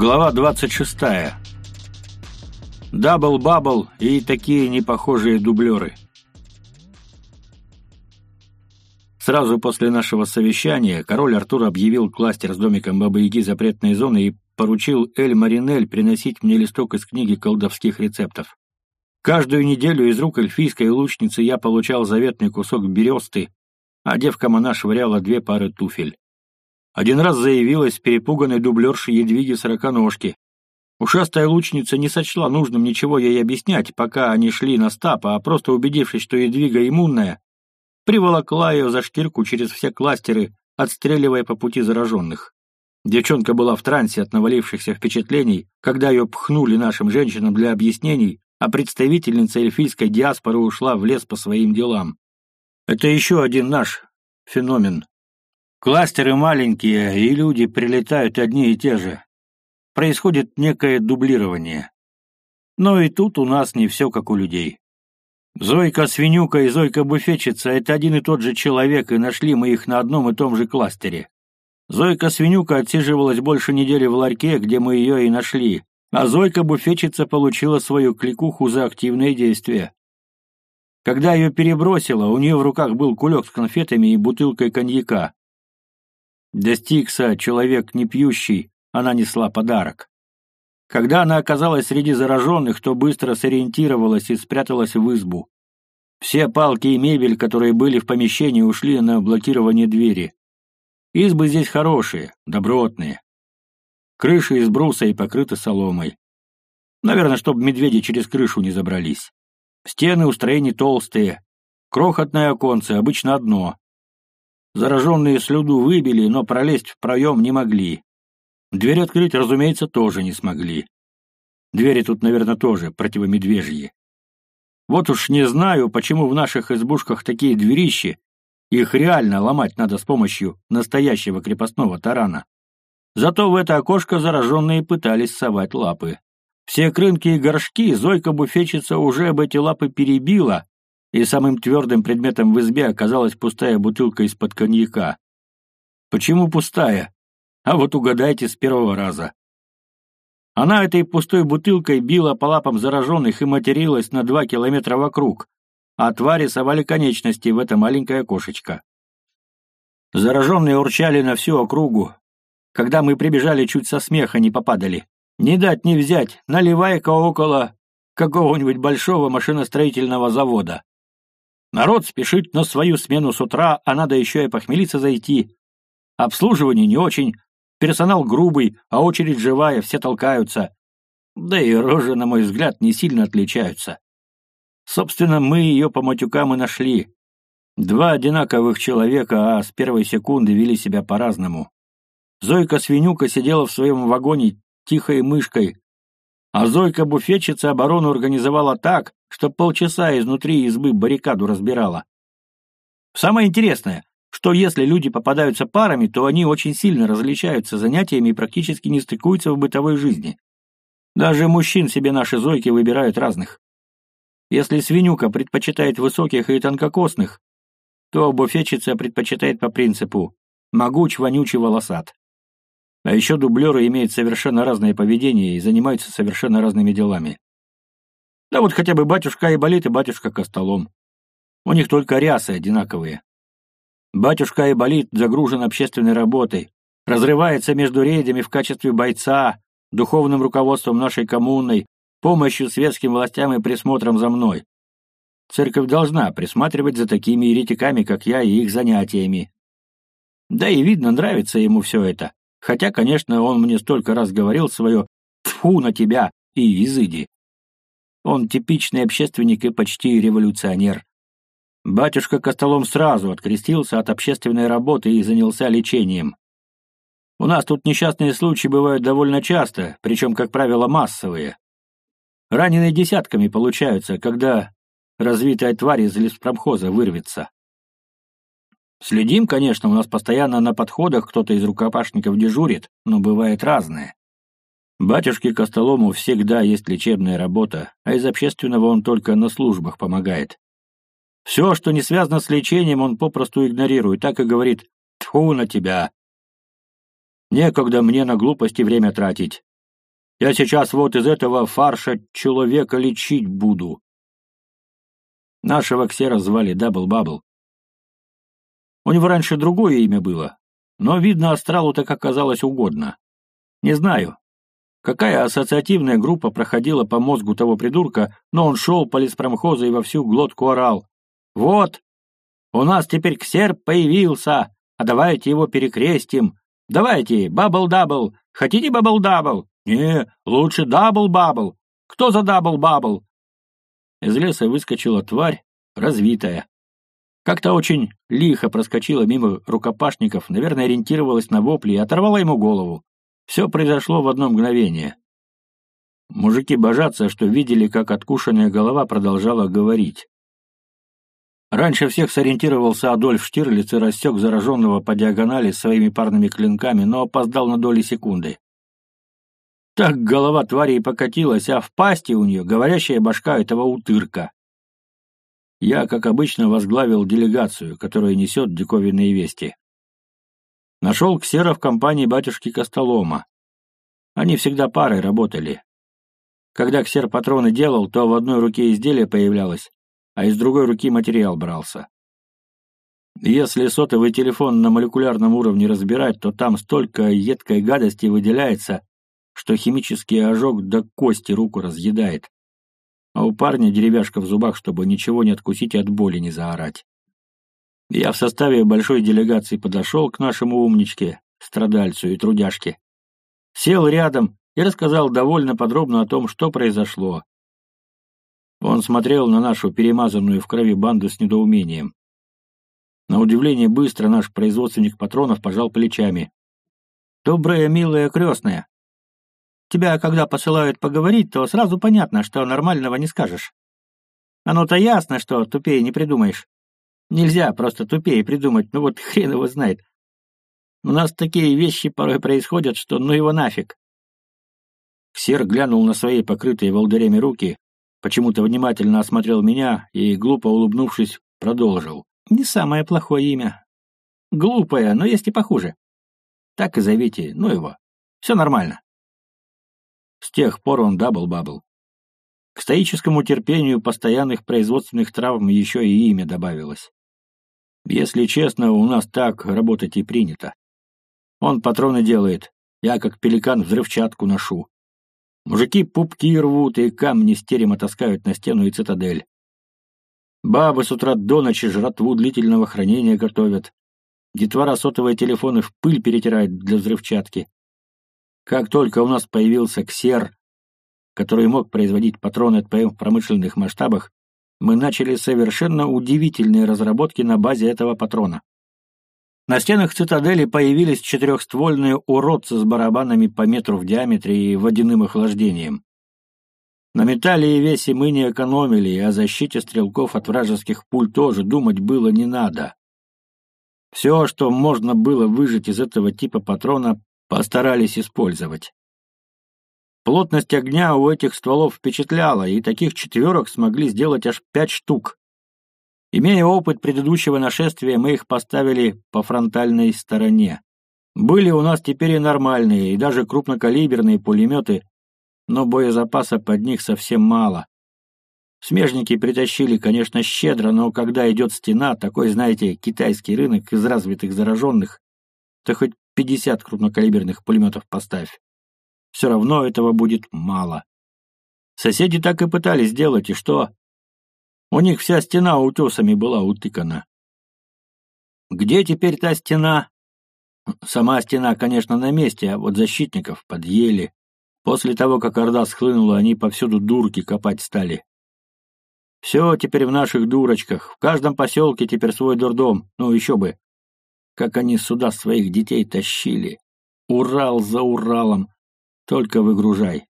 Глава 26. Дабл-бабл и такие непохожие дублеры. Сразу после нашего совещания король Артур объявил кластер с домиком Бабы-Яги запретной зоны и поручил Эль Маринель приносить мне листок из книги колдовских рецептов. Каждую неделю из рук эльфийской лучницы я получал заветный кусок бересты, а девка-мона швыряла две пары туфель. Один раз заявилась перепуганной дублерша Едвиги Сороконожки. Ушастая лучница не сочла нужным ничего ей объяснять, пока они шли на стап, а просто убедившись, что Едвига иммунная, приволокла ее за шкирку через все кластеры, отстреливая по пути зараженных. Девчонка была в трансе от навалившихся впечатлений, когда ее пхнули нашим женщинам для объяснений, а представительница эльфийской диаспоры ушла в лес по своим делам. Это еще один наш феномен, Кластеры маленькие, и люди прилетают одни и те же. Происходит некое дублирование. Но и тут у нас не все как у людей. Зойка-свинюка и Зойка-буфетчица — это один и тот же человек, и нашли мы их на одном и том же кластере. Зойка-свинюка отсиживалась больше недели в ларьке, где мы ее и нашли, а Зойка-буфетчица получила свою кликуху за активные действия. Когда ее перебросило, у нее в руках был кулек с конфетами и бутылкой коньяка. Достигся человек не пьющий, она несла подарок. Когда она оказалась среди зараженных, то быстро сориентировалась и спряталась в избу. Все палки и мебель, которые были в помещении, ушли на блокирование двери. Избы здесь хорошие, добротные. Крыши из бруса и покрыты соломой. Наверное, чтобы медведи через крышу не забрались. Стены у толстые. Крохотное оконце, обычно одно. Зараженные слюду выбили, но пролезть в проем не могли. Дверь открыть, разумеется, тоже не смогли. Двери тут, наверное, тоже противомедвежьи. Вот уж не знаю, почему в наших избушках такие дверищи, их реально ломать надо с помощью настоящего крепостного тарана. Зато в это окошко зараженные пытались совать лапы. Все крынки и горшки Зойка-буфетчица уже об эти лапы перебила, и самым твердым предметом в избе оказалась пустая бутылка из-под коньяка. Почему пустая? А вот угадайте с первого раза. Она этой пустой бутылкой била по лапам зараженных и материлась на два километра вокруг, а твари совали конечности в это маленькое окошечко. Зараженные урчали на всю округу. Когда мы прибежали, чуть со смеха не попадали. Не дать не взять, наливай-ка около какого-нибудь большого машиностроительного завода. Народ спешит на свою смену с утра, а надо еще и похмелиться зайти. Обслуживание не очень, персонал грубый, а очередь живая, все толкаются. Да и рожи, на мой взгляд, не сильно отличаются. Собственно, мы ее по матюкам и нашли. Два одинаковых человека, а с первой секунды вели себя по-разному. Зойка-свинюка сидела в своем вагоне тихой мышкой, а Зойка-буфетчица оборону организовала так, что полчаса изнутри избы баррикаду разбирала. Самое интересное, что если люди попадаются парами, то они очень сильно различаются занятиями и практически не стыкуются в бытовой жизни. Даже мужчин себе наши зойки выбирают разных. Если свинюка предпочитает высоких и тонкокосных, то буфетчица предпочитает по принципу «могуч, вонючий, волосат». А еще дублеры имеют совершенно разное поведение и занимаются совершенно разными делами. Да вот хотя бы батюшка Айболит и батюшка Костолом. У них только рясы одинаковые. Батюшка Айболит загружен общественной работой, разрывается между рейдами в качестве бойца, духовным руководством нашей коммуной, помощью светским властям и присмотром за мной. Церковь должна присматривать за такими еретиками, как я, и их занятиями. Да и видно, нравится ему все это. Хотя, конечно, он мне столько раз говорил свое «тьфу на тебя» и «изыди». Он типичный общественник и почти революционер. Батюшка Костолом сразу открестился от общественной работы и занялся лечением. У нас тут несчастные случаи бывают довольно часто, причем, как правило, массовые. Раненые десятками получаются, когда развитая тварь из леспромхоза вырвется. Следим, конечно, у нас постоянно на подходах кто-то из рукопашников дежурит, но бывает разное. Батюшке Костолому всегда есть лечебная работа, а из общественного он только на службах помогает. Все, что не связано с лечением, он попросту игнорирует, так и говорит «Тьфу на тебя!». Некогда мне на глупости время тратить. Я сейчас вот из этого фарша человека лечить буду. Нашего ксера звали Дабл Бабл. У него раньше другое имя было, но, видно, Астралу так оказалось угодно. Не знаю, какая ассоциативная группа проходила по мозгу того придурка, но он шел по леспромхозу и во всю глотку орал. «Вот, у нас теперь ксер появился, а давайте его перекрестим. Давайте, bubble-double, хотите bubble-double? Не, лучше double-bubble. Кто за double-bubble?» Из леса выскочила тварь, развитая. Как-то очень лихо проскочила мимо рукопашников, наверное, ориентировалась на вопли и оторвала ему голову. Все произошло в одно мгновение. Мужики божатся, что видели, как откушенная голова продолжала говорить. Раньше всех сориентировался Адольф Штирлиц и рассек зараженного по диагонали своими парными клинками, но опоздал на доли секунды. Так голова твари и покатилась, а в пасти у нее говорящая башка этого утырка. Я, как обычно, возглавил делегацию, которая несет диковинные вести. Нашел ксера в компании батюшки Костолома. Они всегда парой работали. Когда ксер патроны делал, то в одной руке изделие появлялось, а из другой руки материал брался. Если сотовый телефон на молекулярном уровне разбирать, то там столько едкой гадости выделяется, что химический ожог до кости руку разъедает а у парня деревяшка в зубах, чтобы ничего не откусить и от боли не заорать. Я в составе большой делегации подошел к нашему умничке, страдальцу и трудяшке. Сел рядом и рассказал довольно подробно о том, что произошло. Он смотрел на нашу перемазанную в крови банду с недоумением. На удивление быстро наш производственник патронов пожал плечами. «Добрая, милая крестная, Тебя, когда посылают поговорить, то сразу понятно, что нормального не скажешь. Оно-то ясно, что тупее не придумаешь. Нельзя просто тупее придумать, ну вот хрен его знает. У нас такие вещи порой происходят, что ну его нафиг. Ксер глянул на свои покрытые волдырями руки, почему-то внимательно осмотрел меня и, глупо улыбнувшись, продолжил. Не самое плохое имя. Глупое, но есть и похуже. Так и зовите, ну его. Все нормально. С тех пор он double-bubble. К стоическому терпению постоянных производственных травм еще и имя добавилось. Если честно, у нас так работать и принято. Он патроны делает, я как пеликан взрывчатку ношу. Мужики пупки рвут и камни с терема таскают на стену и цитадель. Бабы с утра до ночи жратву длительного хранения готовят. Детвора сотовые телефоны в пыль перетирает для взрывчатки. Как только у нас появился ксер, который мог производить патроны ТПМ в промышленных масштабах, мы начали совершенно удивительные разработки на базе этого патрона. На стенах цитадели появились четырехствольные уродцы с барабанами по метру в диаметре и водяным охлаждением. На металле и весе мы не экономили, и о защите стрелков от вражеских пуль тоже думать было не надо. Все, что можно было выжать из этого типа патрона, постарались использовать. Плотность огня у этих стволов впечатляла, и таких четверок смогли сделать аж пять штук. Имея опыт предыдущего нашествия, мы их поставили по фронтальной стороне. Были у нас теперь и нормальные, и даже крупнокалиберные пулеметы, но боезапаса под них совсем мало. Смежники притащили, конечно, щедро, но когда идет стена, такой, знаете, китайский рынок из развитых зараженных, то хоть Пятьдесят крупнокалиберных пулеметов поставь. Все равно этого будет мало. Соседи так и пытались сделать, и что? У них вся стена утесами была утыкана. Где теперь та стена? Сама стена, конечно, на месте, а вот защитников подъели. После того, как Орда схлынула, они повсюду дурки копать стали. Все теперь в наших дурочках. В каждом поселке теперь свой дурдом. Ну, еще бы как они сюда своих детей тащили. Урал за Уралом. Только выгружай.